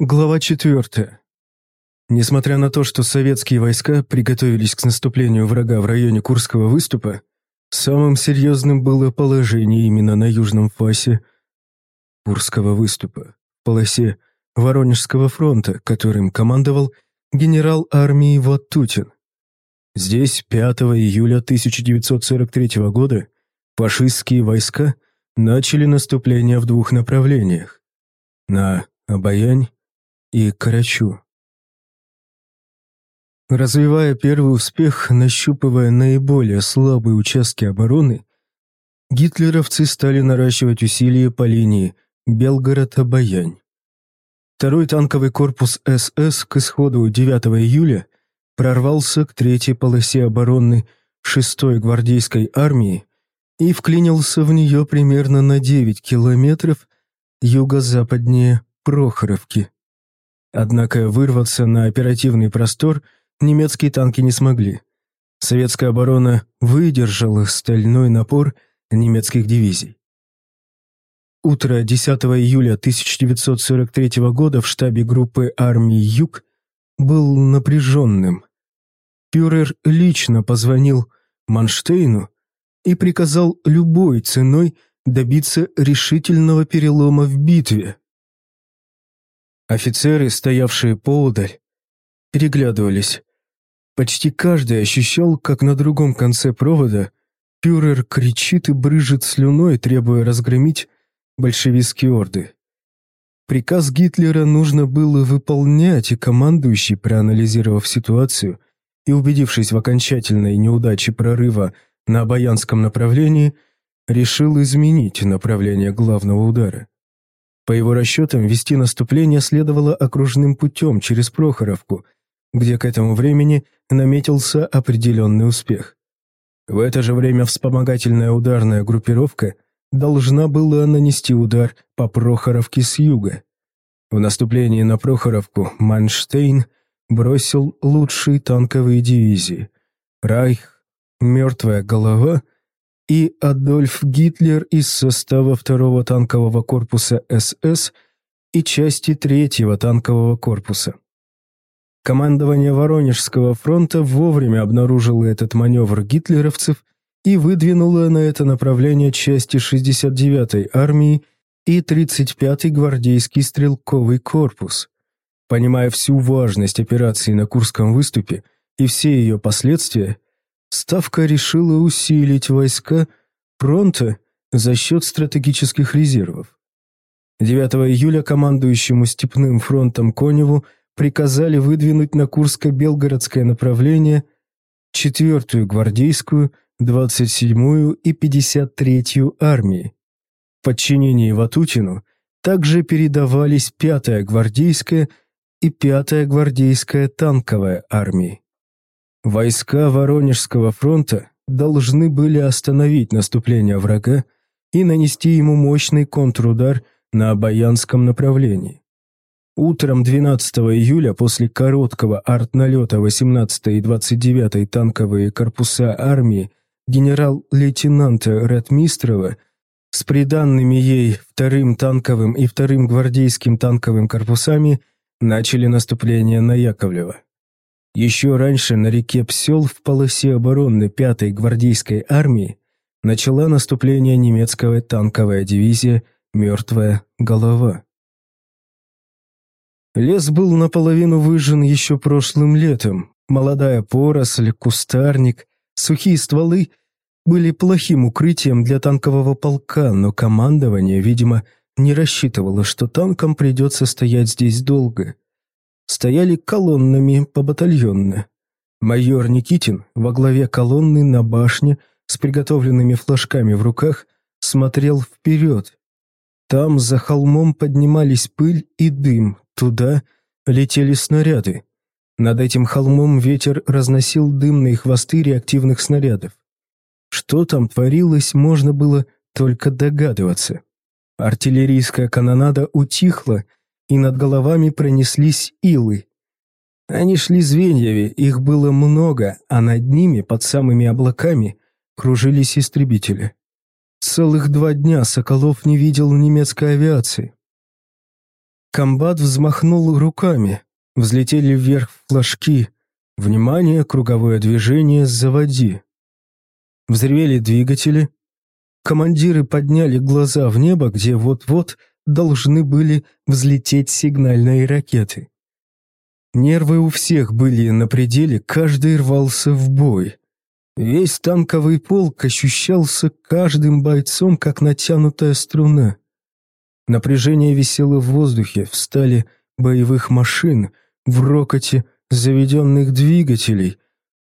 Глава 4. Несмотря на то, что советские войска приготовились к наступлению врага в районе Курского выступа, самым серьезным было положение именно на южном фасе Курского выступа, полосе Воронежского фронта, которым командовал генерал армии Ватутин. Здесь 5 июля 1943 года фашистские войска начали наступление в двух направлениях – на Обаянь и Карачу. Развивая первый успех, нащупывая наиболее слабые участки обороны, гитлеровцы стали наращивать усилия по линии Белгород-Обаянь. Второй танковый корпус СС к исходу 9 июля прорвался к третьей полосе обороны 6-й гвардейской армии и вклинился в нее примерно на 9 километров юго-западнее Прохоровки. Однако вырваться на оперативный простор немецкие танки не смогли. Советская оборона выдержала стальной напор немецких дивизий. Утро 10 июля 1943 года в штабе группы армии «Юг» был напряженным. Фюрер лично позвонил Манштейну и приказал любой ценой добиться решительного перелома в битве. Офицеры, стоявшие поодаль, переглядывались. Почти каждый ощущал, как на другом конце провода фюрер кричит и брыжет слюной, требуя разгромить большевистские орды. Приказ Гитлера нужно было выполнять, и командующий, проанализировав ситуацию и убедившись в окончательной неудаче прорыва на Обаянском направлении, решил изменить направление главного удара. По его расчетам, вести наступление следовало окружным путем через Прохоровку, где к этому времени наметился определенный успех. В это же время вспомогательная ударная группировка должна была нанести удар по Прохоровке с юга. В наступлении на Прохоровку Манштейн бросил лучшие танковые дивизии. Райх, «Мертвая голова» и Адольф Гитлер из состава второго танкового корпуса СС и части третьего танкового корпуса. Командование Воронежского фронта вовремя обнаружило этот маневр гитлеровцев и выдвинуло на это направление части 69-й армии и 35-й гвардейский стрелковый корпус. Понимая всю важность операции на Курском выступе и все ее последствия, Ставка решила усилить войска фронта за счет стратегических резервов. 9 июля командующему Степным фронтом Коневу приказали выдвинуть на Курско-Белгородское направление 4-ю гвардейскую, 27-ю и 53-ю армии. В подчинении Ватутину также передавались 5-я гвардейская и 5-я гвардейская танковая армии. Войска Воронежского фронта должны были остановить наступление врага и нанести ему мощный контрудар на Обаянском направлении. Утром 12 июля после короткого артналета 18-й и 29-й танковые корпуса армии генерал-лейтенанта Ратмистрова с приданными ей вторым танковым и вторым гвардейским танковым корпусами начали наступление на Яковлево. Еще раньше на реке Псел в полосе обороны 5-й гвардейской армии начала наступление немецкая танковая дивизия «Мертвая голова». Лес был наполовину выжжен еще прошлым летом. Молодая поросль, кустарник, сухие стволы были плохим укрытием для танкового полка, но командование, видимо, не рассчитывало, что танкам придется стоять здесь долго стояли колоннами по батальонно. Майор Никитин во главе колонны на башне с приготовленными флажками в руках смотрел вперед. Там за холмом поднимались пыль и дым, туда летели снаряды. Над этим холмом ветер разносил дымные хвосты реактивных снарядов. Что там творилось, можно было только догадываться. Артиллерийская канонада утихла, и над головами пронеслись илы. Они шли звеньями, их было много, а над ними, под самыми облаками, кружились истребители. Целых два дня Соколов не видел немецкой авиации. Комбат взмахнул руками, взлетели вверх флажки. Внимание, круговое движение, заводи. Взревели двигатели. Командиры подняли глаза в небо, где вот-вот должны были взлететь сигнальные ракеты. Нервы у всех были на пределе, каждый рвался в бой. Весь танковый полк ощущался каждым бойцом, как натянутая струна. Напряжение висело в воздухе, в стали боевых машин, в рокоте заведенных двигателей,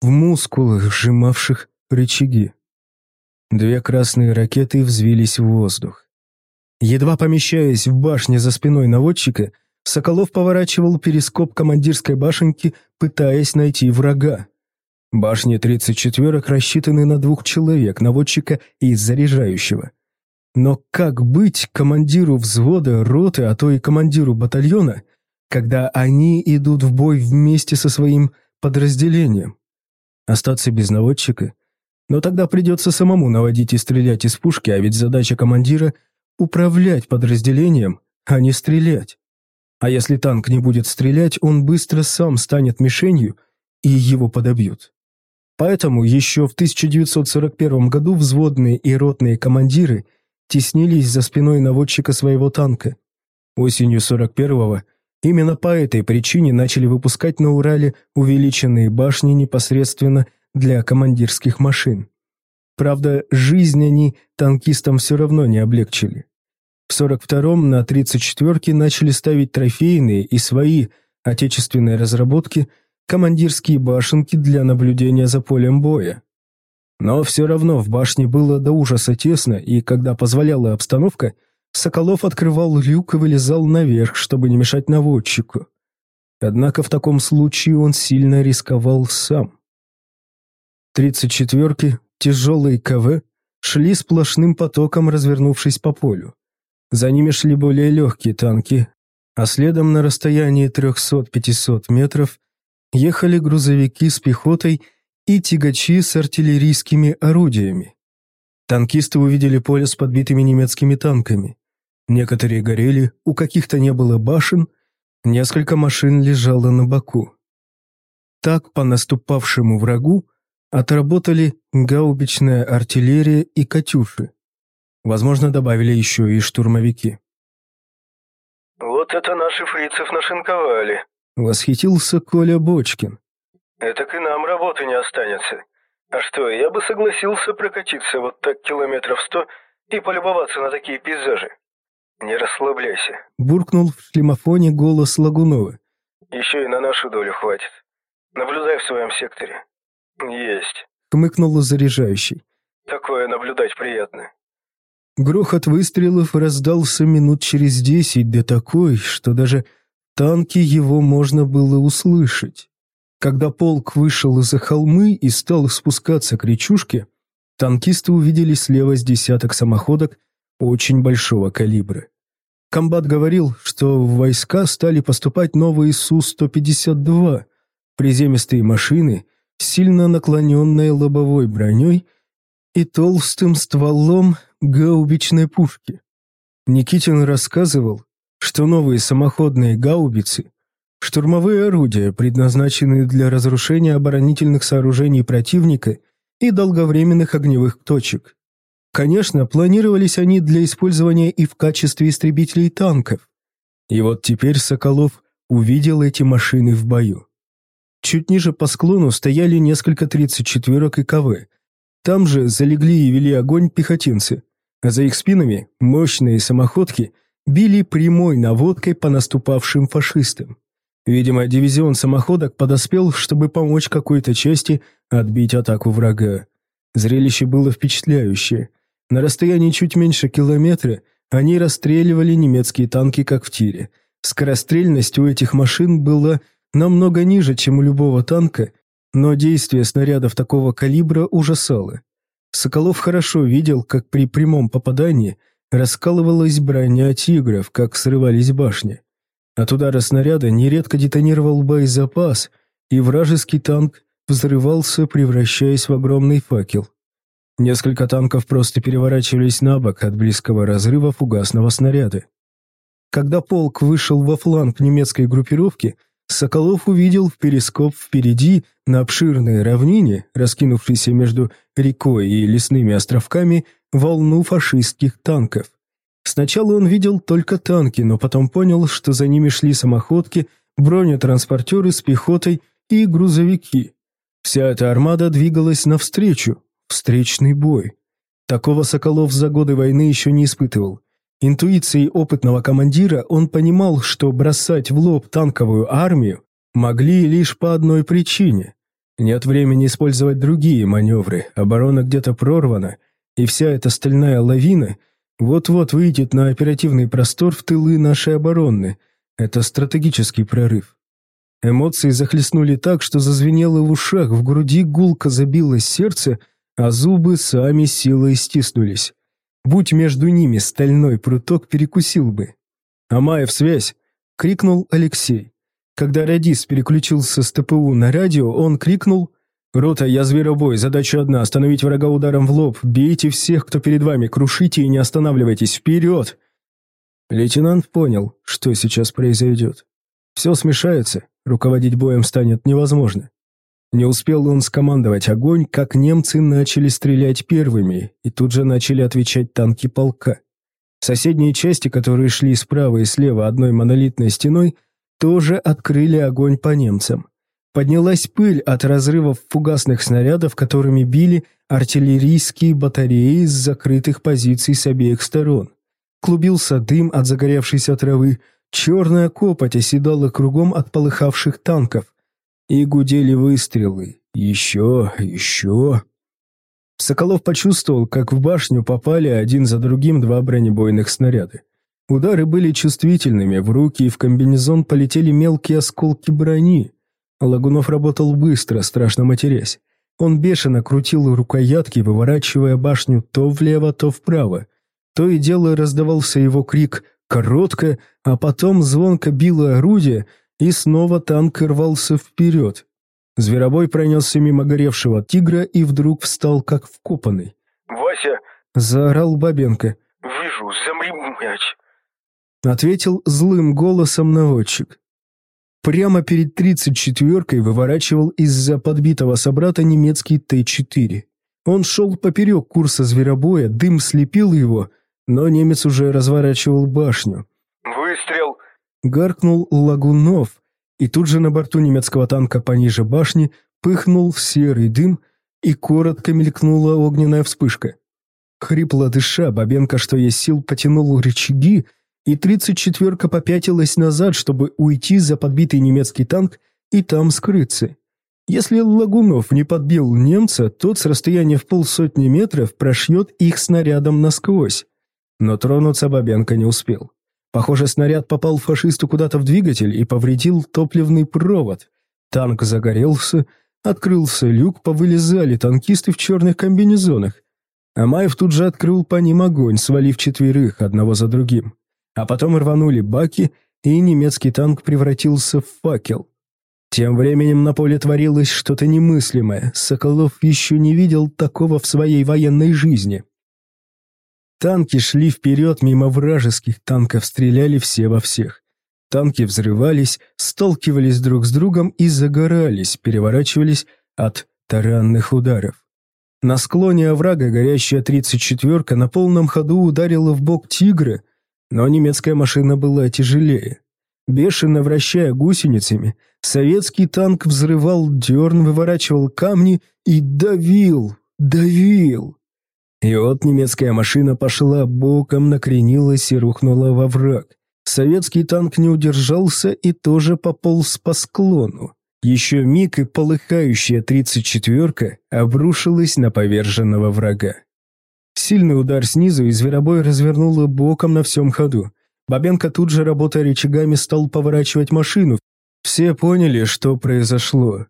в мускулах, сжимавших рычаги. Две красные ракеты взвились в воздух. Едва помещаясь в башне за спиной наводчика, Соколов поворачивал перископ командирской башенки, пытаясь найти врага. Башни 34-ок рассчитаны на двух человек, наводчика и заряжающего. Но как быть командиру взвода, роты, а то и командиру батальона, когда они идут в бой вместе со своим подразделением? Остаться без наводчика? Но тогда придется самому наводить и стрелять из пушки, а ведь задача командира — управлять подразделением, а не стрелять. А если танк не будет стрелять, он быстро сам станет мишенью, и его подобьют. Поэтому еще в 1941 году взводные и ротные командиры теснились за спиной наводчика своего танка. Осенью 41-го именно по этой причине начали выпускать на Урале увеличенные башни непосредственно для командирских машин. Правда, жизнь они танкистам все равно не облегчили. В 42-м на 34-ке начали ставить трофейные и свои отечественные разработки командирские башенки для наблюдения за полем боя. Но все равно в башне было до ужаса тесно, и когда позволяла обстановка, Соколов открывал люк и вылезал наверх, чтобы не мешать наводчику. Однако в таком случае он сильно рисковал сам. Тридцать четверки, тяжелые КВ, шли сплошным потоком, развернувшись по полю. За ними шли более легкие танки, а следом на расстоянии 300-500 метров ехали грузовики с пехотой и тягачи с артиллерийскими орудиями. Танкисты увидели поле с подбитыми немецкими танками. Некоторые горели, у каких-то не было башен, несколько машин лежало на боку. Так по наступавшему врагу отработали гаубичная артиллерия и «Катюши». Возможно, добавили еще и штурмовики. «Вот это наши фрицев нашинковали», — восхитился Коля Бочкин. Это и нам работы не останется. А что, я бы согласился прокатиться вот так километров сто и полюбоваться на такие пейзажи. Не расслабляйся. Буркнул в шлемофоне голос Лагунова. Еще и на нашу долю хватит. Наблюдай в своем секторе. Есть. Хмыкнул заряжающий. Такое наблюдать приятно. Грохот выстрелов раздался минут через десять, да такой, что даже танки его можно было услышать. Когда полк вышел из-за холмы и стал спускаться к речушке, танкисты увидели слева с десяток самоходок очень большого калибра. Комбат говорил, что в войска стали поступать новые Су-152, приземистые машины, сильно наклоненные лобовой броней и толстым стволом гаубичной пушки. Никитин рассказывал, что новые самоходные гаубицы Штурмовые орудия, предназначенные для разрушения оборонительных сооружений противника и долговременных огневых точек. Конечно, планировались они для использования и в качестве истребителей танков. И вот теперь Соколов увидел эти машины в бою. Чуть ниже по склону стояли несколько 34-ок и КВ. Там же залегли и вели огонь пехотинцы, а за их спинами мощные самоходки били прямой наводкой по наступавшим фашистам. Видимо, дивизион самоходок подоспел, чтобы помочь какой-то части отбить атаку врага. Зрелище было впечатляющее. На расстоянии чуть меньше километра они расстреливали немецкие танки, как в тире. Скорострельность у этих машин была намного ниже, чем у любого танка, но действие снарядов такого калибра ужасало. Соколов хорошо видел, как при прямом попадании раскалывалась броня тигров, как срывались башни. От удара снаряда нередко детонировал боезапас, и вражеский танк взрывался, превращаясь в огромный факел. Несколько танков просто переворачивались на бок от близкого разрыва фугасного снаряда. Когда полк вышел во фланг немецкой группировки, Соколов увидел в перископ впереди, на обширной равнине, раскинувшейся между рекой и лесными островками, волну фашистских танков. Сначала он видел только танки, но потом понял, что за ними шли самоходки, бронетранспортеры с пехотой и грузовики. Вся эта армада двигалась навстречу, встречный бой. Такого Соколов за годы войны еще не испытывал. Интуицией опытного командира он понимал, что бросать в лоб танковую армию могли лишь по одной причине. Нет времени использовать другие маневры, оборона где-то прорвана, и вся эта стальная лавина вот-вот выйдет на оперативный простор в тылы нашей обороны. Это стратегический прорыв. Эмоции захлестнули так, что зазвенело в ушах, в груди гулко забилось сердце, а зубы сами силой стиснулись. Будь между ними стальной пруток, перекусил бы. «Амаев, связь!» — крикнул Алексей. Когда радист переключился с ТПУ на радио, он крикнул «Рота, я зверобой, задача одна — остановить врага ударом в лоб, бейте всех, кто перед вами, крушите и не останавливайтесь, вперед!» Лейтенант понял, что сейчас произойдет. Все смешается, руководить боем станет невозможно. Не успел он скомандовать огонь, как немцы начали стрелять первыми, и тут же начали отвечать танки полка. Соседние части, которые шли справа и слева одной монолитной стеной, тоже открыли огонь по немцам. Поднялась пыль от разрывов фугасных снарядов, которыми били артиллерийские батареи с закрытых позиций с обеих сторон. Клубился дым от загоревшейся травы, черная копоть оседала кругом от полыхавших танков. И гудели выстрелы. Еще, еще. Соколов почувствовал, как в башню попали один за другим два бронебойных снаряда. Удары были чувствительными, в руки и в комбинезон полетели мелкие осколки брони. Лагунов работал быстро, страшно матерясь. Он бешено крутил рукоятки, выворачивая башню то влево, то вправо. То и дело раздавался его крик «Коротко», а потом звонко било орудие, и снова танк рвался вперед. Зверобой пронесся мимо горевшего тигра и вдруг встал как вкопанный. «Вася!» — заорал Бабенко. «Вижу, замри, мяч!» Ответил злым голосом наводчик. Прямо перед тридцать четверкой выворачивал из-за подбитого собрата немецкий Т-4. Он шел поперек курса зверобоя, дым слепил его, но немец уже разворачивал башню. Гаркнул Лагунов, и тут же на борту немецкого танка пониже башни пыхнул серый дым, и коротко мелькнула огненная вспышка. Хрипло дыша, Бабенко, что есть сил, потянул рычаги, и тридцать четверка попятилась назад, чтобы уйти за подбитый немецкий танк и там скрыться. Если Лагунов не подбил немца, тот с расстояния в полсотни метров прошьет их снарядом насквозь. Но тронуться Бабенко не успел. Похоже, снаряд попал фашисту куда-то в двигатель и повредил топливный провод. Танк загорелся, открылся люк, повылезали танкисты в черных комбинезонах. Амаев тут же открыл по ним огонь, свалив четверых, одного за другим. А потом рванули баки, и немецкий танк превратился в факел. Тем временем на поле творилось что-то немыслимое. Соколов еще не видел такого в своей военной жизни. Танки шли вперед мимо вражеских танков, стреляли все во всех. Танки взрывались, сталкивались друг с другом и загорались, переворачивались от таранных ударов. На склоне оврага горящая 34-ка на полном ходу ударила в бок «Тигра», но немецкая машина была тяжелее. Бешено вращая гусеницами, советский танк взрывал дерн, выворачивал камни и давил, давил. И вот немецкая машина пошла боком, накренилась и рухнула во враг. Советский танк не удержался и тоже пополз по склону. Еще миг и полыхающая тридцать четверка обрушилась на поверженного врага. Сильный удар снизу, и зверобой развернуло боком на всем ходу. Бабенко тут же, работая рычагами, стал поворачивать машину. Все поняли, что произошло.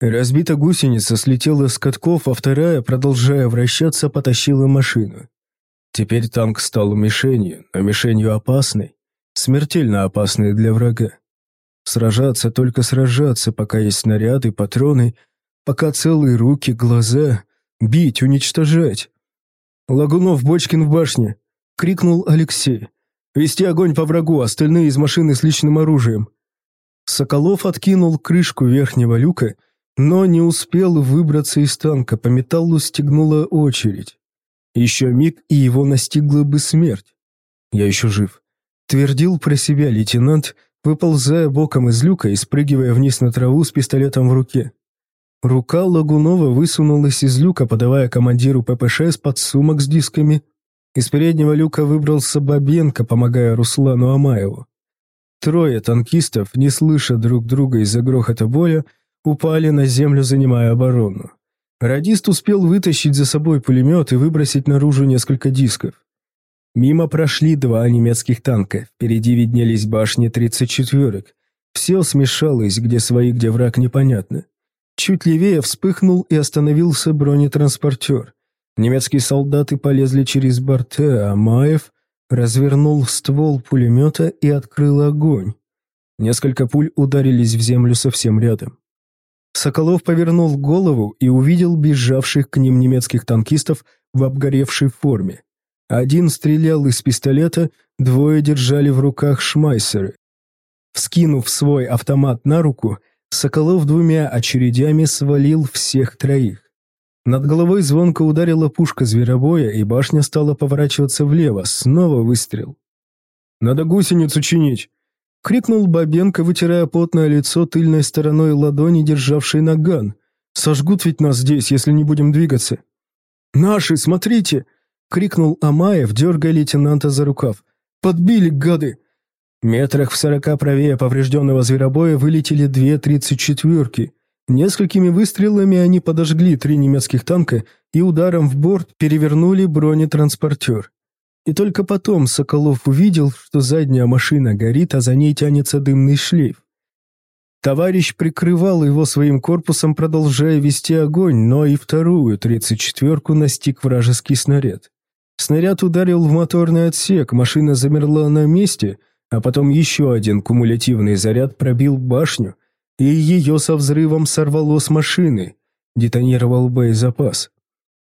Разбита гусеница слетела с катков, а вторая, продолжая вращаться, потащила машину. Теперь танк стал мишенью, но мишенью опасной, смертельно опасной для врага. Сражаться, только сражаться, пока есть снаряды, патроны, пока целые руки, глаза, бить, уничтожать. «Лагунов, Бочкин в башне!» — крикнул Алексей. Вести огонь по врагу, остальные из машины с личным оружием». Соколов откинул крышку верхнего люка, но не успел выбраться из танка, по металлу стегнула очередь. Еще миг, и его настигла бы смерть. «Я еще жив», — твердил про себя лейтенант, выползая боком из люка и спрыгивая вниз на траву с пистолетом в руке. Рука Лагунова высунулась из люка, подавая командиру ППШ с подсумок с дисками. Из переднего люка выбрался Бабенко, помогая Руслану Амаеву. Трое танкистов, не слыша друг друга из-за грохота боя, упали на землю, занимая оборону. Радист успел вытащить за собой пулемет и выбросить наружу несколько дисков. Мимо прошли два немецких танка, впереди виднелись башни 34-ок. Все смешалось, где свои, где враг, непонятно. Чуть левее вспыхнул и остановился бронетранспортер. Немецкие солдаты полезли через борты, а Маев развернул ствол пулемета и открыл огонь. Несколько пуль ударились в землю совсем рядом. Соколов повернул голову и увидел бежавших к ним немецких танкистов в обгоревшей форме. Один стрелял из пистолета, двое держали в руках шмайсеры. Вскинув свой автомат на руку, Соколов двумя очередями свалил всех троих. Над головой звонко ударила пушка зверобоя, и башня стала поворачиваться влево. Снова выстрел. «Надо гусеницу чинить!» — крикнул Бабенко, вытирая потное лицо тыльной стороной ладони, державшей наган. «Сожгут ведь нас здесь, если не будем двигаться!» «Наши, смотрите!» — крикнул Амаев, дергая лейтенанта за рукав. «Подбили, гады!» Метрах в сорока правее поврежденного зверобоя вылетели две тридцать четверки. Несколькими выстрелами они подожгли три немецких танка и ударом в борт перевернули бронетранспортер. И только потом Соколов увидел, что задняя машина горит, а за ней тянется дымный шлейф. Товарищ прикрывал его своим корпусом, продолжая вести огонь, но и вторую тридцать четверку настиг вражеский снаряд. Снаряд ударил в моторный отсек, машина замерла на месте, а потом еще один кумулятивный заряд пробил башню, и ее со взрывом сорвало с машины. Детонировал боезапас.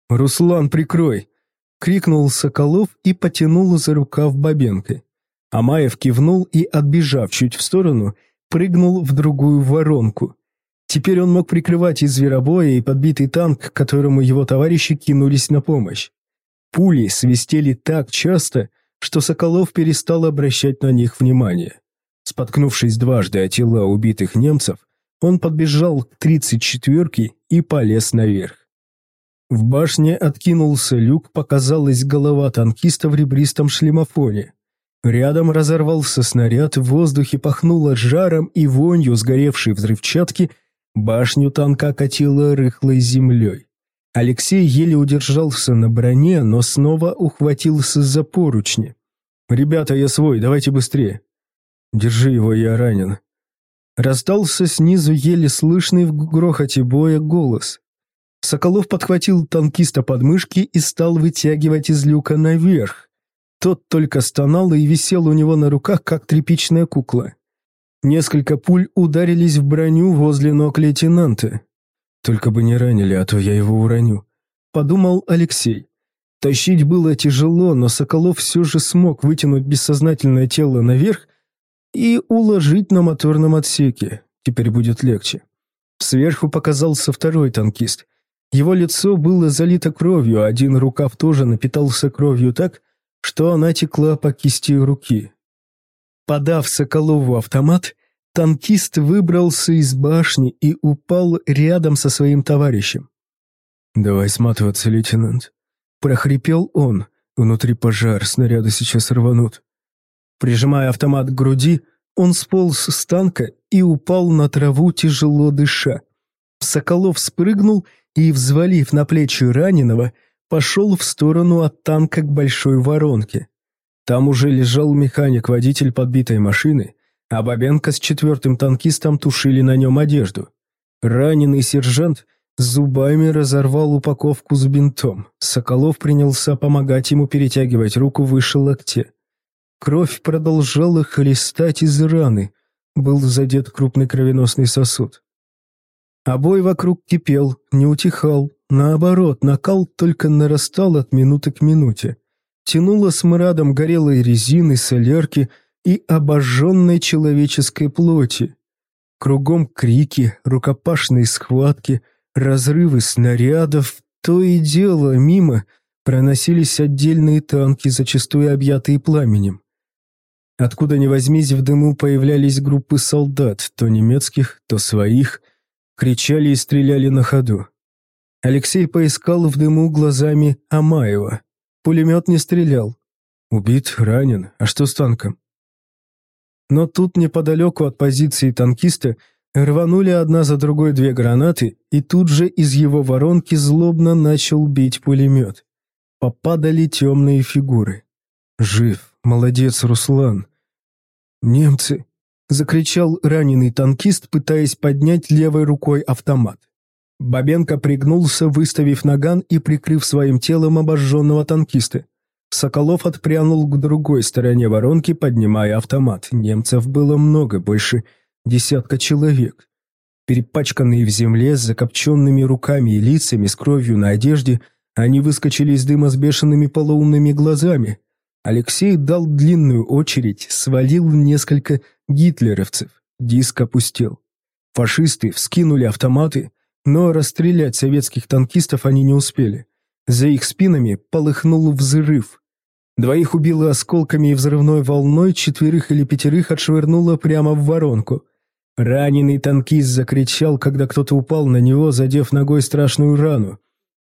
«Руслан, прикрой!» — крикнул Соколов и потянул за рукав Бабенко. Амаев кивнул и, отбежав чуть в сторону, прыгнул в другую воронку. Теперь он мог прикрывать и зверобоя, и подбитый танк, к которому его товарищи кинулись на помощь. Пули свистели так часто, что Соколов перестал обращать на них внимание. Споткнувшись дважды о тела убитых немцев, он подбежал к тридцать четверке и полез наверх. В башне откинулся люк, показалась голова танкиста в ребристом шлемофоне. Рядом разорвался снаряд, в воздухе пахнуло жаром и вонью сгоревшей взрывчатки, башню танка катило рыхлой землей. Алексей еле удержался на броне, но снова ухватился за поручни. «Ребята, я свой, давайте быстрее!» «Держи его, я ранен!» Раздался снизу еле слышный в грохоте боя голос. Соколов подхватил танкиста под мышки и стал вытягивать из люка наверх. Тот только стонал и висел у него на руках, как тряпичная кукла. Несколько пуль ударились в броню возле ног лейтенанта. Только бы не ранили, а то я его уроню. Подумал Алексей. Тащить было тяжело, но Соколов все же смог вытянуть бессознательное тело наверх и уложить на моторном отсеке. Теперь будет легче. Сверху показался второй танкист. Его лицо было залито кровью, а один рукав тоже напитался кровью так, что она текла по кисти руки. Подав Соколову автомат, Танкист выбрался из башни и упал рядом со своим товарищем. «Давай сматываться, лейтенант», — прохрипел он. Внутри пожар, снаряды сейчас рванут. Прижимая автомат к груди, он сполз с танка и упал на траву, тяжело дыша. Соколов спрыгнул и, взвалив на плечи раненого, пошел в сторону от танка к большой воронке. Там уже лежал механик-водитель подбитой машины, а Бабенко с четвертым танкистом тушили на нем одежду. Раненый сержант зубами разорвал упаковку с бинтом. Соколов принялся помогать ему перетягивать руку выше локтя. Кровь продолжала хлестать из раны. Был задет крупный кровеносный сосуд. А бой вокруг кипел, не утихал. Наоборот, накал только нарастал от минуты к минуте. тянуло смрадом горелой резины, солярки и обожженной человеческой плоти. Кругом крики, рукопашные схватки, разрывы снарядов, то и дело мимо проносились отдельные танки, зачастую объятые пламенем. Откуда ни возьмись, в дыму появлялись группы солдат, то немецких, то своих, кричали и стреляли на ходу. Алексей поискал в дыму глазами Амаева. Пулемет не стрелял. Убит, ранен, а что с танком? Но тут неподалеку от позиции танкиста рванули одна за другой две гранаты, и тут же из его воронки злобно начал бить пулемет. Попадали темные фигуры. Жив, молодец, Руслан. Немцы, закричал раненый танкист, пытаясь поднять левой рукой автомат. Бабенко пригнулся, выставив наган и прикрыв своим телом обожженного танкиста. Соколов отпрянул к другой стороне воронки, поднимая автомат. Немцев было много, больше десятка человек. Перепачканные в земле, с закопченными руками и лицами, с кровью на одежде, они выскочили из дыма с бешеными полоумными глазами. Алексей дал длинную очередь, свалил несколько гитлеровцев. Диск опустел. Фашисты вскинули автоматы, но расстрелять советских танкистов они не успели. За их спинами полыхнул взрыв. Двоих убило осколками и взрывной волной, четверых или пятерых отшвырнуло прямо в воронку. Раненый танкист закричал, когда кто-то упал на него, задев ногой страшную рану.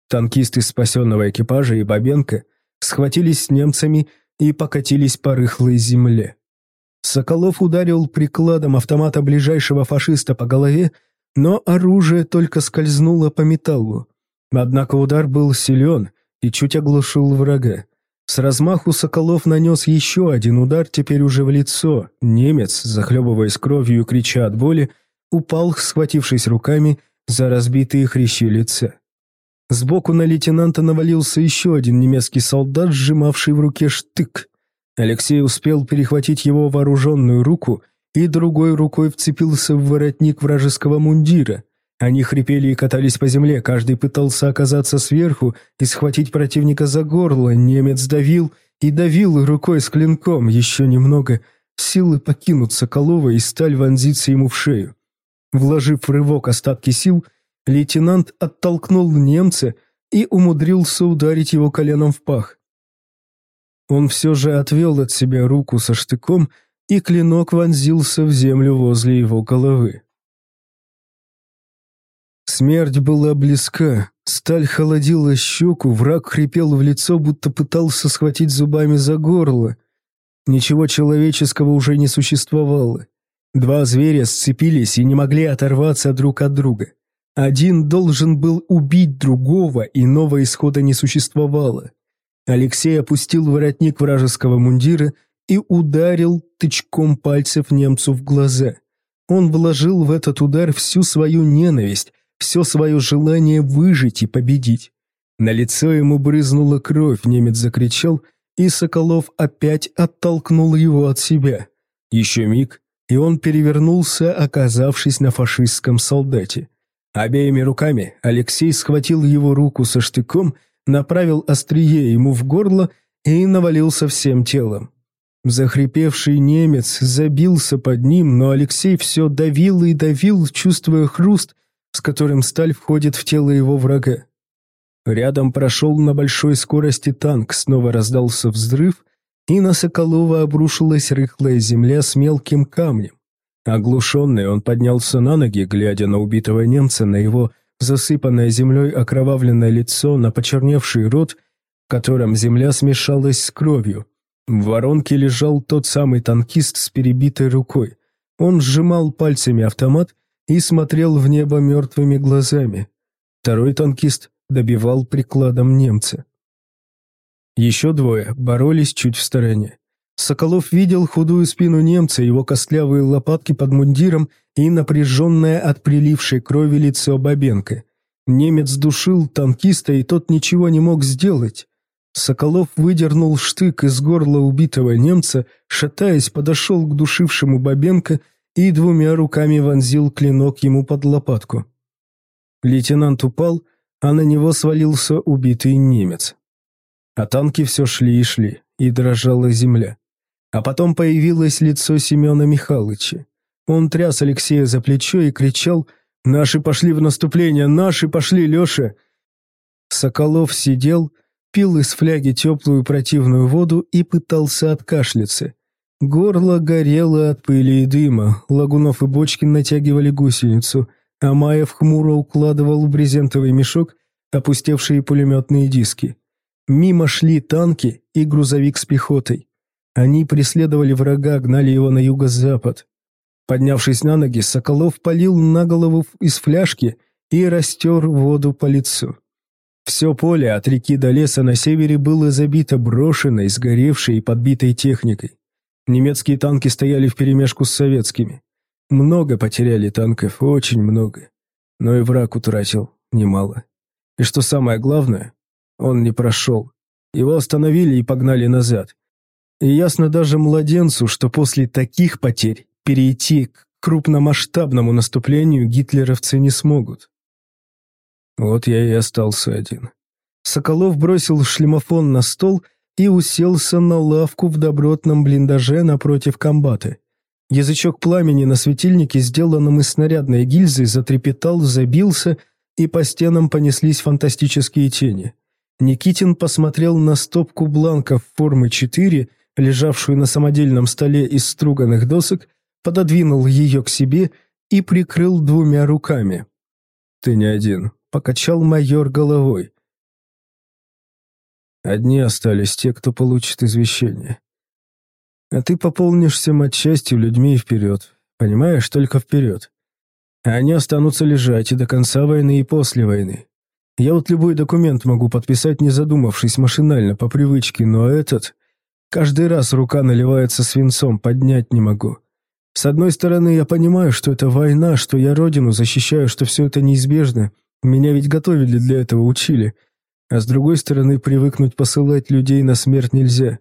Танкисты спасенного экипажа и Бабенко схватились с немцами и покатились по рыхлой земле. Соколов ударил прикладом автомата ближайшего фашиста по голове, но оружие только скользнуло по металлу. Однако удар был силен и чуть оглушил врага. С размаху Соколов нанес еще один удар, теперь уже в лицо. Немец, захлебываясь кровью и крича от боли, упал, схватившись руками за разбитые хрящи лица. Сбоку на лейтенанта навалился еще один немецкий солдат, сжимавший в руке штык. Алексей успел перехватить его вооруженную руку и другой рукой вцепился в воротник вражеского мундира. Они хрипели и катались по земле, каждый пытался оказаться сверху и схватить противника за горло. Немец давил и давил рукой с клинком. Еще немного силы покинут Соколова, и сталь вонзится ему в шею. Вложив в рывок остатки сил, лейтенант оттолкнул немца и умудрился ударить его коленом в пах. Он все же отвел от себя руку со штыком и клинок вонзился в землю возле его головы. Смерть была близка, сталь холодила щеку, враг хрипел в лицо, будто пытался схватить зубами за горло. Ничего человеческого уже не существовало. Два зверя сцепились и не могли оторваться друг от друга. Один должен был убить другого, и нового исхода не существовало. Алексей опустил воротник вражеского мундира и ударил тычком пальцев немцу в глаза. Он вложил в этот удар всю свою ненависть, все свое желание выжить и победить. На лицо ему брызнула кровь, немец закричал, и Соколов опять оттолкнул его от себя. Еще миг, и он перевернулся, оказавшись на фашистском солдате. Обеими руками Алексей схватил его руку со штыком, направил острие ему в горло и навалился всем телом. Захрипевший немец забился под ним, но Алексей все давил и давил, чувствуя хруст, с которым сталь входит в тело его врага. Рядом прошел на большой скорости танк, снова раздался взрыв, и на Соколова обрушилась рыхлая земля с мелким камнем. Оглушенный, он поднялся на ноги, глядя на убитого немца, на его засыпанное землей окровавленное лицо, на почерневший рот, в котором земля смешалась с кровью. В воронке лежал тот самый танкист с перебитой рукой. Он сжимал пальцами автомат и смотрел в небо мертвыми глазами. Второй танкист добивал прикладом немца. Еще двое боролись чуть в стороне. Соколов видел худую спину немца, его костлявые лопатки под мундиром и напряженное от прилившей крови лицо Бабенко. Немец душил танкиста, и тот ничего не мог сделать. Соколов выдернул штык из горла убитого немца, шатаясь, подошел к душившему Бабенко и двумя руками вонзил клинок ему под лопатку. Лейтенант упал, а на него свалился убитый немец. А танки все шли и шли, и дрожала земля. А потом появилось лицо Семена Михайловича. Он тряс Алексея за плечо и кричал «Наши пошли в наступление! Наши пошли, Леша!» Соколов сидел, пил из фляги теплую противную воду и пытался откашляться. Горло горело от пыли и дыма, Лагунов и Бочкин натягивали гусеницу, а Маев хмуро укладывал в брезентовый мешок опустевшие пулеметные диски. Мимо шли танки и грузовик с пехотой. Они преследовали врага, гнали его на юго-запад. Поднявшись на ноги, Соколов полил на голову из фляжки и растер воду по лицу. Все поле от реки до леса на севере было забито брошенной, сгоревшей и подбитой техникой. Немецкие танки стояли вперемешку с советскими. Много потеряли танков, очень много. Но и враг утратил немало. И что самое главное, он не прошел. Его остановили и погнали назад. И ясно даже младенцу, что после таких потерь перейти к крупномасштабному наступлению гитлеровцы не смогут. Вот я и остался один. Соколов бросил шлемофон на стол и уселся на лавку в добротном блиндаже напротив комбата. Язычок пламени на светильнике, сделанном из снарядной гильзы, затрепетал, забился, и по стенам понеслись фантастические тени. Никитин посмотрел на стопку бланков формы 4, лежавшую на самодельном столе из струганных досок, пододвинул ее к себе и прикрыл двумя руками. «Ты не один», — покачал майор головой. Одни остались те, кто получит извещение. А ты пополнишься матчастью людьми вперед. Понимаешь, только вперед. А они останутся лежать и до конца войны, и после войны. Я вот любой документ могу подписать, не задумавшись машинально, по привычке, но этот... Каждый раз рука наливается свинцом, поднять не могу. С одной стороны, я понимаю, что это война, что я родину защищаю, что все это неизбежно. Меня ведь готовили для этого, учили. А с другой стороны, привыкнуть посылать людей на смерть нельзя.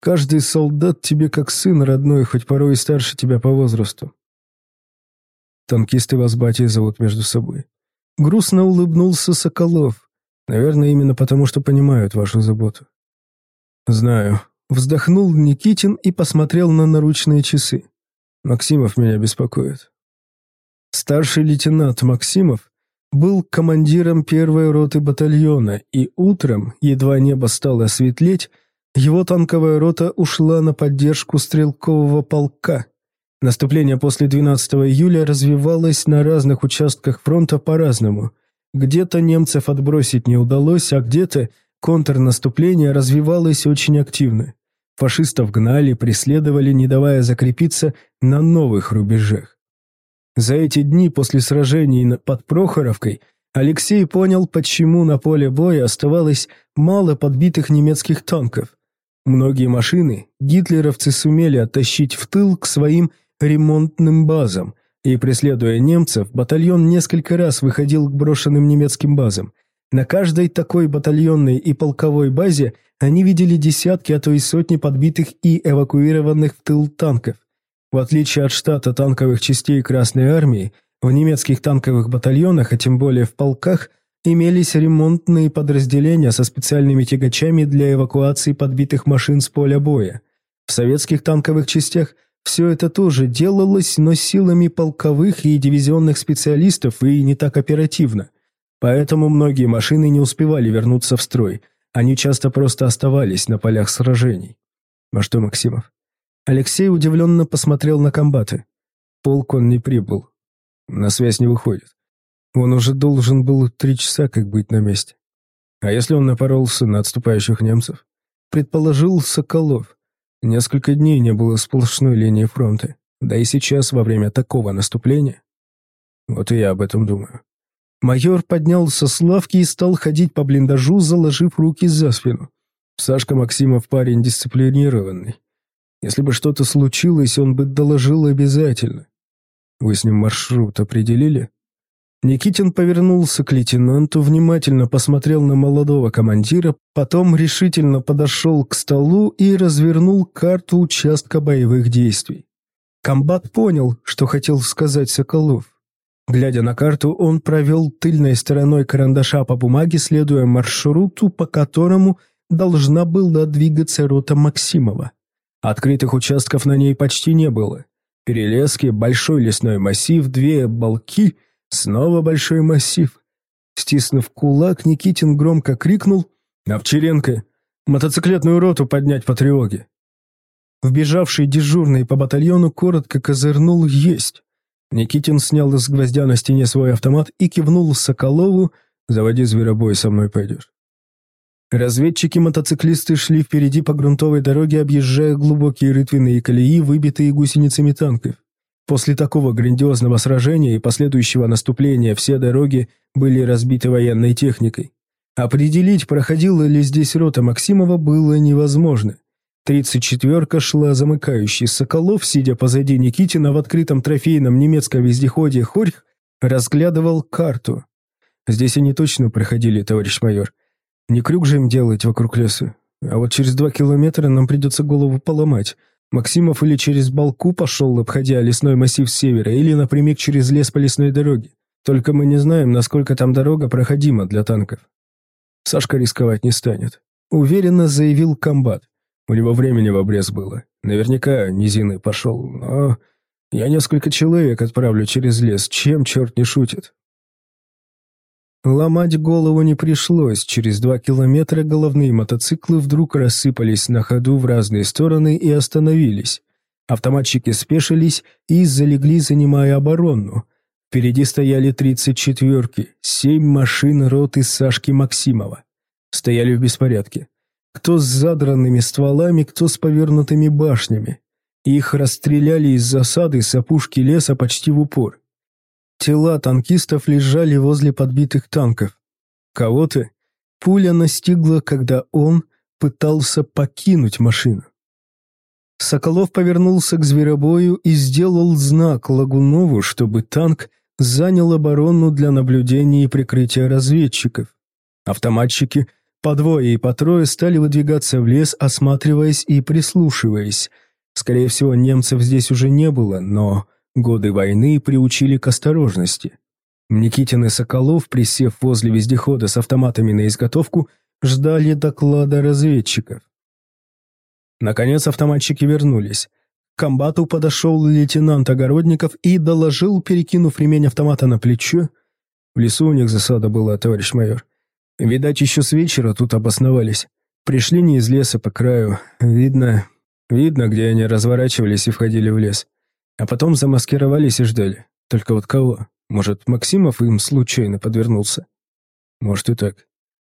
Каждый солдат тебе как сын родной, хоть порой и старше тебя по возрасту. Танкисты вас батей зовут между собой. Грустно улыбнулся Соколов. Наверное, именно потому, что понимают вашу заботу. Знаю. Вздохнул Никитин и посмотрел на наручные часы. Максимов меня беспокоит. Старший лейтенант Максимов был командиром первой роты батальона, и утром, едва небо стало светлеть, его танковая рота ушла на поддержку стрелкового полка. Наступление после 12 июля развивалось на разных участках фронта по-разному. Где-то немцев отбросить не удалось, а где-то контрнаступление развивалось очень активно. Фашистов гнали, преследовали, не давая закрепиться на новых рубежах. За эти дни после сражений под Прохоровкой Алексей понял, почему на поле боя оставалось мало подбитых немецких танков. Многие машины гитлеровцы сумели оттащить в тыл к своим ремонтным базам, и, преследуя немцев, батальон несколько раз выходил к брошенным немецким базам. На каждой такой батальонной и полковой базе они видели десятки, а то и сотни подбитых и эвакуированных в тыл танков. В отличие от штата танковых частей Красной Армии, в немецких танковых батальонах, а тем более в полках, имелись ремонтные подразделения со специальными тягачами для эвакуации подбитых машин с поля боя. В советских танковых частях все это тоже делалось, но силами полковых и дивизионных специалистов и не так оперативно. Поэтому многие машины не успевали вернуться в строй, они часто просто оставались на полях сражений. А что, Максимов? Алексей удивленно посмотрел на комбаты. Полк он не прибыл. На связь не выходит. Он уже должен был три часа как быть на месте. А если он напоролся на отступающих немцев? Предположил Соколов. Несколько дней не было сплошной линии фронта. Да и сейчас, во время такого наступления. Вот и я об этом думаю. Майор поднялся с лавки и стал ходить по блиндажу, заложив руки за спину. Сашка Максимов парень дисциплинированный. Если бы что-то случилось, он бы доложил обязательно. Вы с ним маршрут определили? Никитин повернулся к лейтенанту, внимательно посмотрел на молодого командира, потом решительно подошел к столу и развернул карту участка боевых действий. Комбат понял, что хотел сказать Соколов. Глядя на карту, он провел тыльной стороной карандаша по бумаге, следуя маршруту, по которому должна была двигаться рота Максимова. Открытых участков на ней почти не было. Перелески, большой лесной массив, две балки, снова большой массив. Стиснув кулак, Никитин громко крикнул «Овчаренко, мотоциклетную роту поднять по тревоге!» Вбежавший дежурный по батальону коротко козырнул «Есть!». Никитин снял с гвоздя на стене свой автомат и кивнул Соколову «Заводи зверобой, со мной пойдешь». Разведчики-мотоциклисты шли впереди по грунтовой дороге, объезжая глубокие рытвенные колеи, выбитые гусеницами танков. После такого грандиозного сражения и последующего наступления все дороги были разбиты военной техникой. Определить, проходила ли здесь рота Максимова, было невозможно. Тридцать четверка шла замыкающий. Соколов, сидя позади Никитина в открытом трофейном немецком вездеходе «Хорьх», разглядывал карту. «Здесь они точно проходили, товарищ майор. Не крюк же им делать вокруг леса. А вот через два километра нам придется голову поломать. Максимов или через Балку пошел, обходя лесной массив с севера, или напрямик через лес по лесной дороге. Только мы не знаем, насколько там дорога проходима для танков. Сашка рисковать не станет. Уверенно заявил комбат. У него времени в обрез было. Наверняка низины пошел, но... Я несколько человек отправлю через лес, чем черт не шутит. Ломать голову не пришлось. Через два километра головные мотоциклы вдруг рассыпались на ходу в разные стороны и остановились. Автоматчики спешились и залегли, занимая оборону. Впереди стояли тридцать четверки, семь машин роты Сашки Максимова. Стояли в беспорядке. Кто с задранными стволами, кто с повернутыми башнями. Их расстреляли из засады с опушки леса почти в упор. Тела танкистов лежали возле подбитых танков. Кого-то пуля настигла, когда он пытался покинуть машину. Соколов повернулся к зверобою и сделал знак Лагунову, чтобы танк занял оборону для наблюдения и прикрытия разведчиков. Автоматчики по двое и по трое стали выдвигаться в лес, осматриваясь и прислушиваясь. Скорее всего, немцев здесь уже не было, но Годы войны приучили к осторожности. Никитин и Соколов, присев возле вездехода с автоматами на изготовку, ждали доклада разведчиков. Наконец автоматчики вернулись. К комбату подошел лейтенант Огородников и доложил, перекинув ремень автомата на плечо. В лесу у них засада была, товарищ майор. Видать, еще с вечера тут обосновались. Пришли не из леса по краю. Видно, видно, где они разворачивались и входили в лес. А потом замаскировались и ждали. Только вот кого? Может, Максимов им случайно подвернулся? Может и так.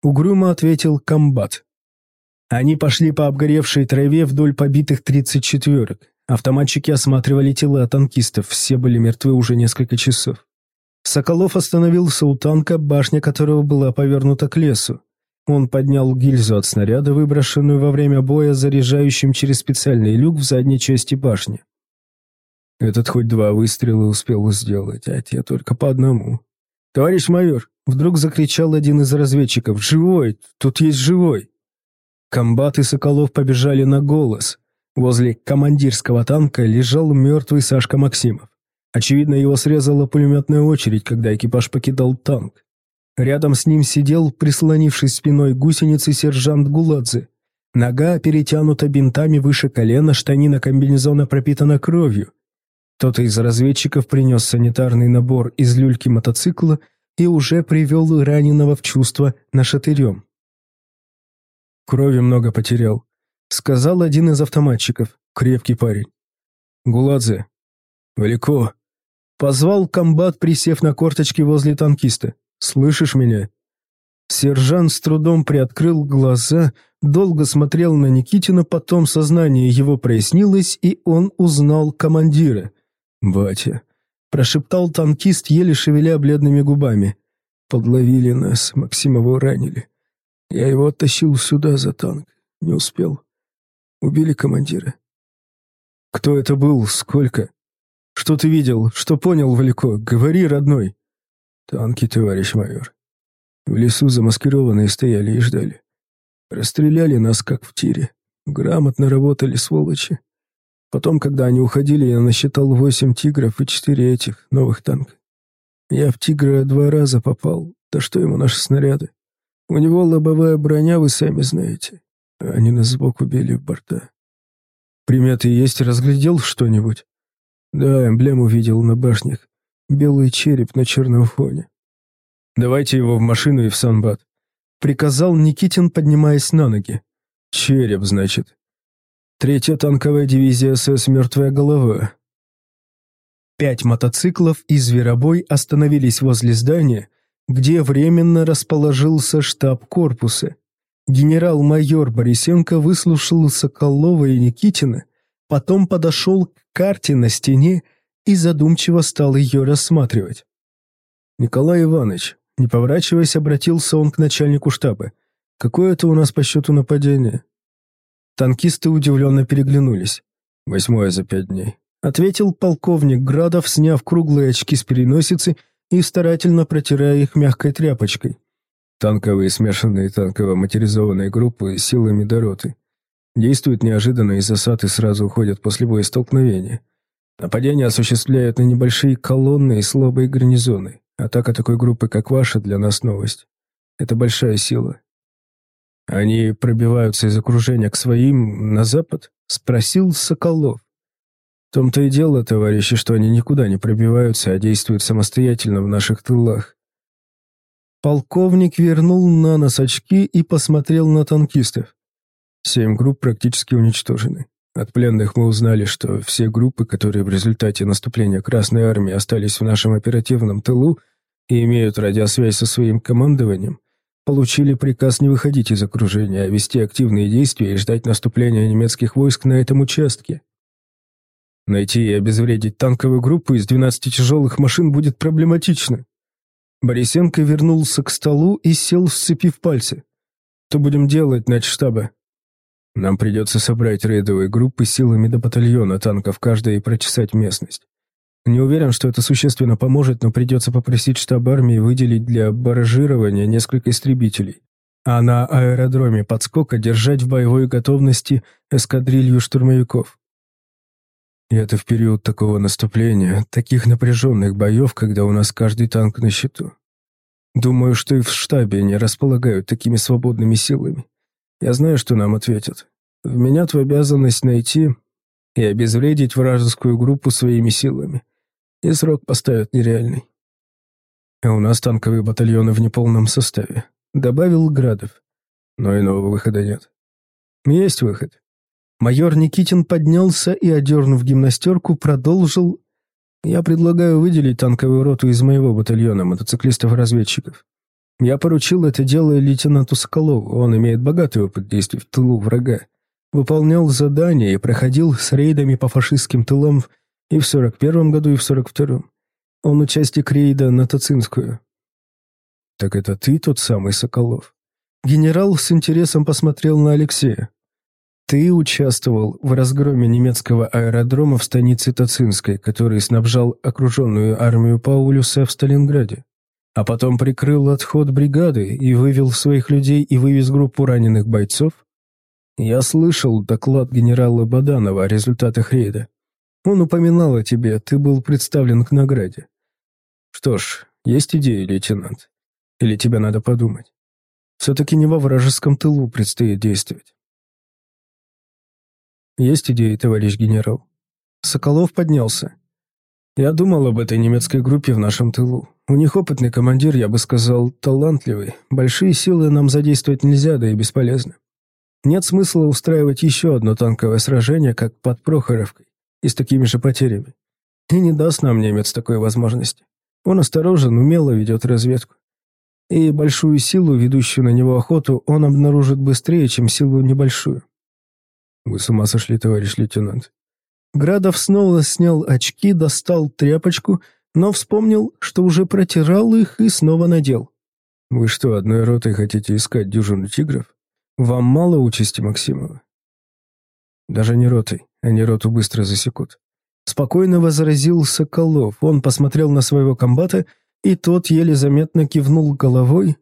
Угрюмо ответил комбат. Они пошли по обгоревшей траве вдоль побитых тридцать четверок. Автоматчики осматривали тела танкистов, все были мертвы уже несколько часов. Соколов остановился у танка, башня которого была повернута к лесу. Он поднял гильзу от снаряда, выброшенную во время боя заряжающим через специальный люк в задней части башни. Этот хоть два выстрела успел сделать, а те только по одному. «Товарищ майор!» — вдруг закричал один из разведчиков. «Живой! Тут есть живой!» Комбат и Соколов побежали на голос. Возле командирского танка лежал мертвый Сашка Максимов. Очевидно, его срезала пулеметная очередь, когда экипаж покидал танк. Рядом с ним сидел, прислонившись спиной гусеницы, сержант Гуладзе. Нога перетянута бинтами выше колена, штанина комбинезона пропитана кровью. Кто-то из разведчиков принес санитарный набор из люльки мотоцикла и уже привел раненого в чувство нашатырем. «Крови много потерял», — сказал один из автоматчиков, крепкий парень. «Гуладзе». «Велико». Позвал комбат, присев на корточки возле танкиста. «Слышишь меня?» Сержант с трудом приоткрыл глаза, долго смотрел на Никитина, потом сознание его прояснилось, и он узнал командира. «Батя», – прошептал танкист, еле шевеля бледными губами. «Подловили нас, Максимова ранили. Я его оттащил сюда за танк. Не успел. Убили командира». «Кто это был? Сколько? Что ты видел? Что понял, Валико? Говори, родной». «Танки, товарищ майор. В лесу замаскированные стояли и ждали. Расстреляли нас, как в тире. Грамотно работали, сволочи. Потом, когда они уходили, я насчитал восемь тигров и четыре этих новых танка. Я в тигра два раза попал. Да что ему наши снаряды? У него лобовая броня, вы сами знаете. Они нас сбоку били в борта. Приметы есть, разглядел что-нибудь? Да, эмблему видел на башнях. Белый череп на черном фоне. Давайте его в машину и в санбат. Приказал Никитин, поднимаясь на ноги. Череп, значит. Третья танковая дивизия СС «Мертвая голова». Пять мотоциклов и зверобой остановились возле здания, где временно расположился штаб корпуса. Генерал-майор Борисенко выслушал Соколова и Никитина, потом подошел к карте на стене и задумчиво стал ее рассматривать. «Николай Иванович, не поворачиваясь, обратился он к начальнику штаба. «Какое это у нас по счету нападение?» Танкисты удивленно переглянулись. «Восьмое за пять дней», — ответил полковник Градов, сняв круглые очки с переносицы и старательно протирая их мягкой тряпочкой. Танковые смешанные танково-моторизованные группы силами Дороты. Действуют неожиданно и сразу уходят после боестолкновения. Нападения осуществляют на небольшие колонны и слабые гарнизоны. Атака такой группы, как ваша, для нас новость. Это большая сила. Они пробиваются из окружения к своим на запад? Спросил Соколов. В том-то и дело, товарищи, что они никуда не пробиваются, а действуют самостоятельно в наших тылах. Полковник вернул на нос очки и посмотрел на танкистов. Семь групп практически уничтожены. От пленных мы узнали, что все группы, которые в результате наступления Красной Армии остались в нашем оперативном тылу и имеют радиосвязь со своим командованием, получили приказ не выходить из окружения, а вести активные действия и ждать наступления немецких войск на этом участке. Найти и обезвредить танковую группу из 12 тяжелых машин будет проблематично. Борисенко вернулся к столу и сел, сцепив пальцы. «Что будем делать, штаба? Нам придется собрать рейдовые группы силами до батальона танков каждая и прочесать местность. Не уверен, что это существенно поможет, но придется попросить штаб армии выделить для баражирования несколько истребителей, а на аэродроме подскока держать в боевой готовности эскадрилью штурмовиков. И это в период такого наступления, таких напряженных боев, когда у нас каждый танк на счету. Думаю, что и в штабе не располагают такими свободными силами. Я знаю, что нам ответят. В обязанность найти и обезвредить вражескую группу своими силами. И срок поставят нереальный. А у нас танковые батальоны в неполном составе. Добавил Градов. Но иного выхода нет. Есть выход. Майор Никитин поднялся и, одернув гимнастерку, продолжил «Я предлагаю выделить танковую роту из моего батальона мотоциклистов-разведчиков. Я поручил это дело лейтенанту Соколову, он имеет богатый опыт действий в тылу врага, выполнял задания и проходил с рейдами по фашистским тылам и в 41-м году, и в 42-м. Он участник рейда на Тацинскую». «Так это ты тот самый Соколов?» Генерал с интересом посмотрел на Алексея. Ты участвовал в разгроме немецкого аэродрома в станице Тацинской, который снабжал окруженную армию Паулюса в Сталинграде, а потом прикрыл отход бригады и вывел своих людей и вывез группу раненых бойцов? Я слышал доклад генерала Баданова о результатах рейда. Он упоминал о тебе, ты был представлен к награде. Что ж, есть идеи, лейтенант? Или тебе надо подумать? Все-таки не во вражеском тылу предстоит действовать. Есть идеи, товарищ генерал?» Соколов поднялся. «Я думал об этой немецкой группе в нашем тылу. У них опытный командир, я бы сказал, талантливый. Большие силы нам задействовать нельзя, да и бесполезно. Нет смысла устраивать еще одно танковое сражение, как под Прохоровкой, и с такими же потерями. И не даст нам немец такой возможности. Он осторожен, умело ведет разведку. И большую силу, ведущую на него охоту, он обнаружит быстрее, чем силу небольшую. «Вы с ума сошли, товарищ лейтенант». Градов снова снял очки, достал тряпочку, но вспомнил, что уже протирал их и снова надел. «Вы что, одной ротой хотите искать дюжину тигров? Вам мало участи Максимова?» «Даже не ротой, они роту быстро засекут». Спокойно возразил Соколов. Он посмотрел на своего комбата, и тот еле заметно кивнул головой.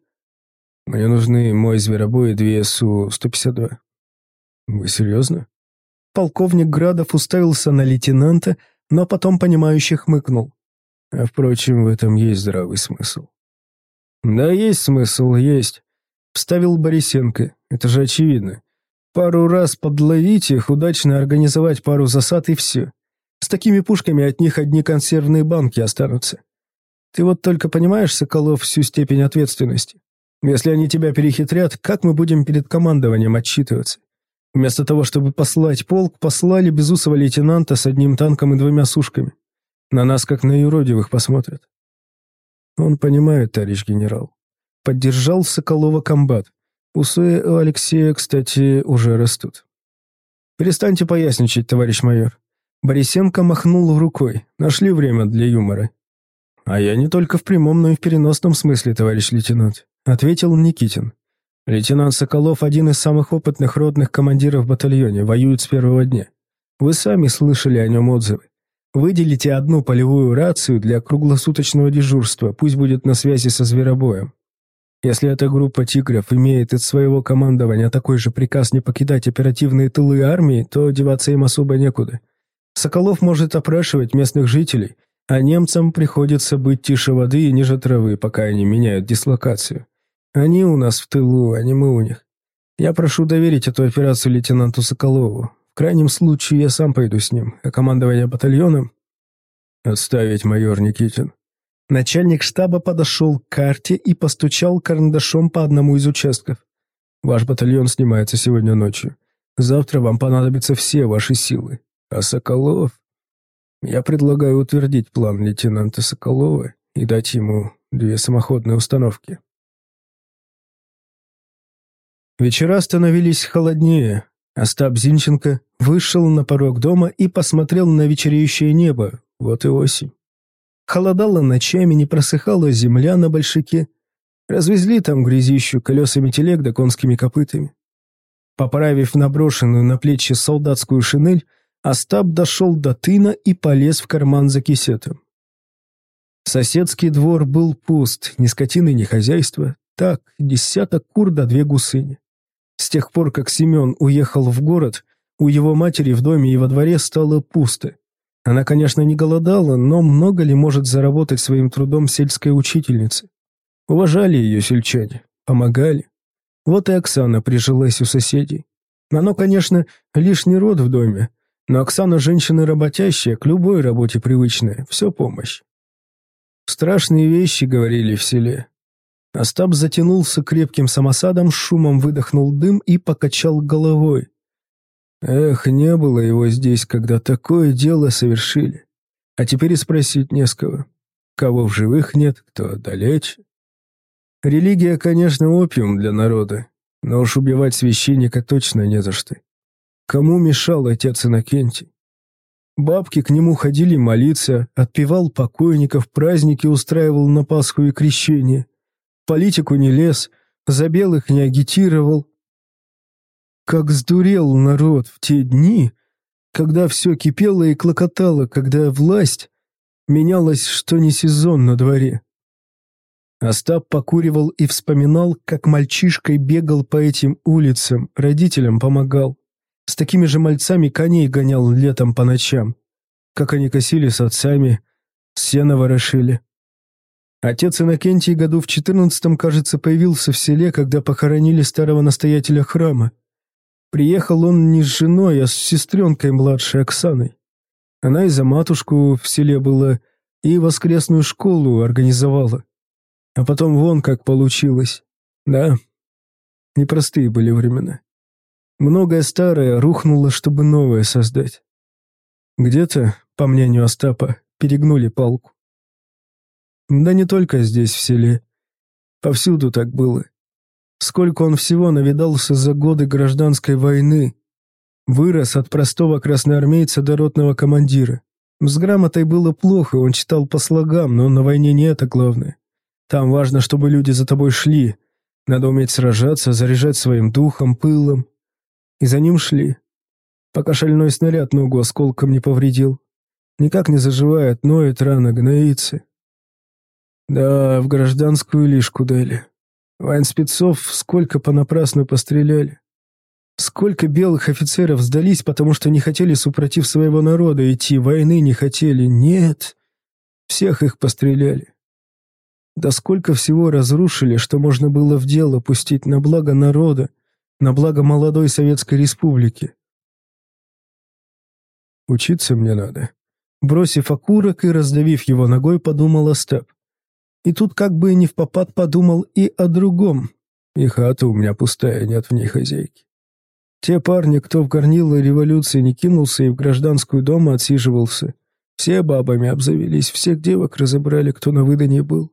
«Мне нужны мой зверобой и две Су-152». «Вы серьезно?» Полковник Градов уставился на лейтенанта, но потом понимающе хмыкнул. А впрочем, в этом есть здравый смысл. «Да есть смысл, есть», — вставил Борисенко. «Это же очевидно. Пару раз подловить их, удачно организовать пару засад и все. С такими пушками от них одни консервные банки останутся. Ты вот только понимаешь, Соколов, всю степень ответственности. Если они тебя перехитрят, как мы будем перед командованием отчитываться? Вместо того, чтобы послать полк, послали безусого лейтенанта с одним танком и двумя сушками. На нас, как на юродивых, посмотрят. Он понимает, товарищ генерал. Поддержал Соколова комбат. Усы у Алексея, кстати, уже растут. Перестаньте поясничать, товарищ майор. Борисенко махнул рукой. Нашли время для юмора. «А я не только в прямом, но и в переносном смысле, товарищ лейтенант», — ответил Никитин. «Лейтенант Соколов один из самых опытных родных командиров в батальоне, воюет с первого дня. Вы сами слышали о нем отзывы. Выделите одну полевую рацию для круглосуточного дежурства, пусть будет на связи со зверобоем. Если эта группа «Тигров» имеет от своего командования такой же приказ не покидать оперативные тылы армии, то деваться им особо некуда. Соколов может опрашивать местных жителей, а немцам приходится быть тише воды и ниже травы, пока они меняют дислокацию. Они у нас в тылу, а не мы у них. Я прошу доверить эту операцию лейтенанту Соколову. Крайнем случае я сам пойду с ним, а командование батальоном... Отставить, майор Никитин. Начальник штаба подошел к карте и постучал карандашом по одному из участков. Ваш батальон снимается сегодня ночью. Завтра вам понадобятся все ваши силы. А Соколов... Я предлагаю утвердить план лейтенанта Соколова и дать ему две самоходные установки. Вечера становились холоднее. Остап Зинченко вышел на порог дома и посмотрел на вечереющее небо. Вот и осень. Холодало ночами, не просыхала земля на большаке. Развезли там грязищу колесами телег да конскими копытами. Поправив наброшенную на плечи солдатскую шинель, Остап дошел до тына и полез в карман за кисетом. Соседский двор был пуст, ни скотины, ни хозяйства. Так, десяток кур да две гусыни. С тех пор, как Семен уехал в город, у его матери в доме и во дворе стало пусто. Она, конечно, не голодала, но много ли может заработать своим трудом сельская учительница? Уважали ее сельчане, помогали. Вот и Оксана прижилась у соседей. Оно, конечно, лишний род в доме, но Оксана женщина работящая, к любой работе привычная, все помощь. Страшные вещи говорили в селе. Остап затянулся крепким самосадом, шумом выдохнул дым и покачал головой. Эх, не было его здесь, когда такое дело совершили. А теперь и спросить не с кого. Кого в живых нет, кто далече. Религия, конечно, опиум для народа, но уж убивать священника точно не за что. Кому мешал отец Иннокентий? Бабки к нему ходили молиться, отпевал покойников, праздники устраивал на Пасху и Крещение. Политику не лез, за белых не агитировал. Как сдурел народ в те дни, когда все кипело и клокотало, когда власть менялась, что не сезон на дворе. Остап покуривал и вспоминал, как мальчишкой бегал по этим улицам, родителям помогал. С такими же мальцами коней гонял летом по ночам. Как они косили с отцами, сено ворошили. Отец Иннокентий году в четырнадцатом, кажется, появился в селе, когда похоронили старого настоятеля храма. Приехал он не с женой, а с сестренкой младшей Оксаной. Она и за матушку в селе была, и воскресную школу организовала. А потом вон как получилось. Да, непростые были времена. Многое старое рухнуло, чтобы новое создать. Где-то, по мнению Остапа, перегнули палку. Да не только здесь, в селе. Повсюду так было. Сколько он всего навидался за годы гражданской войны. Вырос от простого красноармейца до ротного командира. С грамотой было плохо, он читал по слогам, но на войне не это главное. Там важно, чтобы люди за тобой шли. Надо уметь сражаться, заряжать своим духом, пылом и за ним шли, пока шальной снаряд ногу осколком не повредил. Никак не заживает, ноет рана, гноится. Да, в гражданскую лишку дали. Военспецов сколько понапрасну постреляли. Сколько белых офицеров сдались, потому что не хотели, супротив своего народа, идти, войны не хотели. Нет, всех их постреляли. Да сколько всего разрушили, что можно было в дело пустить на благо народа, на благо молодой Советской Республики. Учиться мне надо. Бросив окурок и раздавив его ногой, подумал Остап. И тут как бы не в попад подумал и о другом. И хата у меня пустая, нет в ней хозяйки. Те парни, кто в горнило революции не кинулся и в гражданскую дому отсиживался, все бабами обзавелись, всех девок разобрали, кто на выданье был.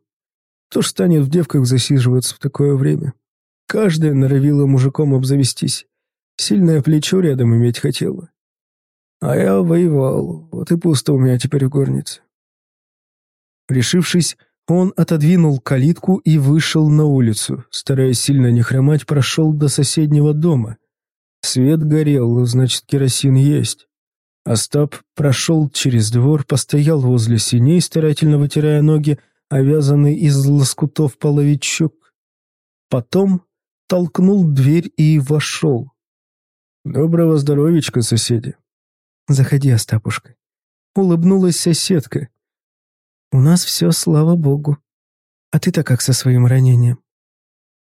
Кто ж станет в девках засиживаться в такое время? Каждая норовила мужиком обзавестись. Сильное плечо рядом иметь хотела. А я воевал, вот и пусто у меня теперь в горнице. Решившись, он отодвинул калитку и вышел на улицу. Стараясь сильно не хромать, прошел до соседнего дома. Свет горел, значит, керосин есть. Остап прошел через двор, постоял возле синей, старательно вытирая ноги, овязанный из лоскутов половичок. Потом толкнул дверь и вошел. «Доброго здоровичка, соседи!» «Заходи, Остапушка». Улыбнулась соседка. «У нас все, слава богу. А ты-то как со своим ранением?»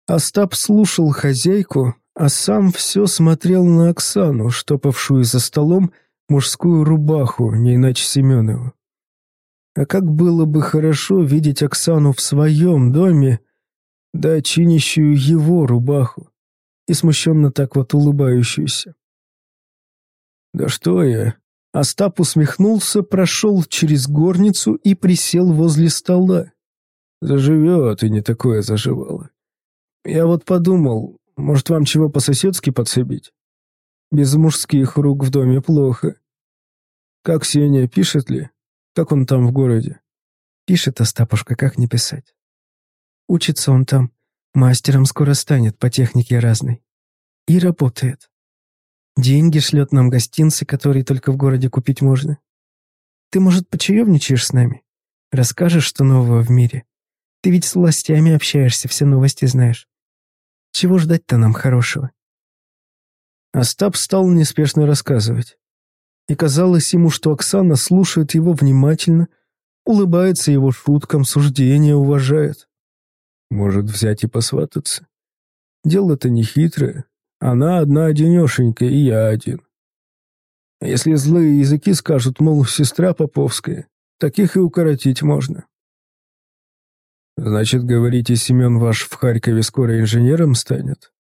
Остап слушал хозяйку, а сам все смотрел на Оксану, штопавшую за столом мужскую рубаху, не иначе Семенову. А как было бы хорошо видеть Оксану в своем доме, да чинящую его рубаху, и смущенно так вот улыбающуюся. «Да что я?» Остап усмехнулся, прошел через горницу и присел возле стола. «Заживет, и не такое заживало. Я вот подумал, может, вам чего по-соседски подсобить? Без мужских рук в доме плохо. Как Сеня, пишет ли? Как он там в городе?» «Пишет, Остапушка, как не писать. Учится он там, мастером скоро станет по технике разной. И работает. Деньги шлет нам гостинцы, которые только в городе купить можно. Ты, может, почаевничаешь с нами? Расскажешь, что нового в мире? Ты ведь с властями общаешься, все новости знаешь. Чего ждать-то нам хорошего?» Остап стал неспешно рассказывать. И казалось ему, что Оксана слушает его внимательно, улыбается его шуткам, суждения уважает. Может, взять и посвататься? Дело-то не хитрое, она одна одинешенькая, и я один. Если злые языки скажут, мол, сестра Поповская, таких и укоротить можно. Значит, говорите, Семен ваш в Харькове скоро инженером станет?